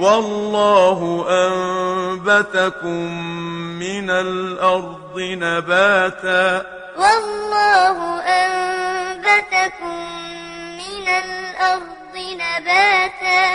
وَاللَّهُ أَنبَتَكُم مِّنَ الْأَرْضِ نَبَاتًا. وَاللَّهُ أَنبَتَكُم مِّنَ الْأَرْضِ نَبَاتًا.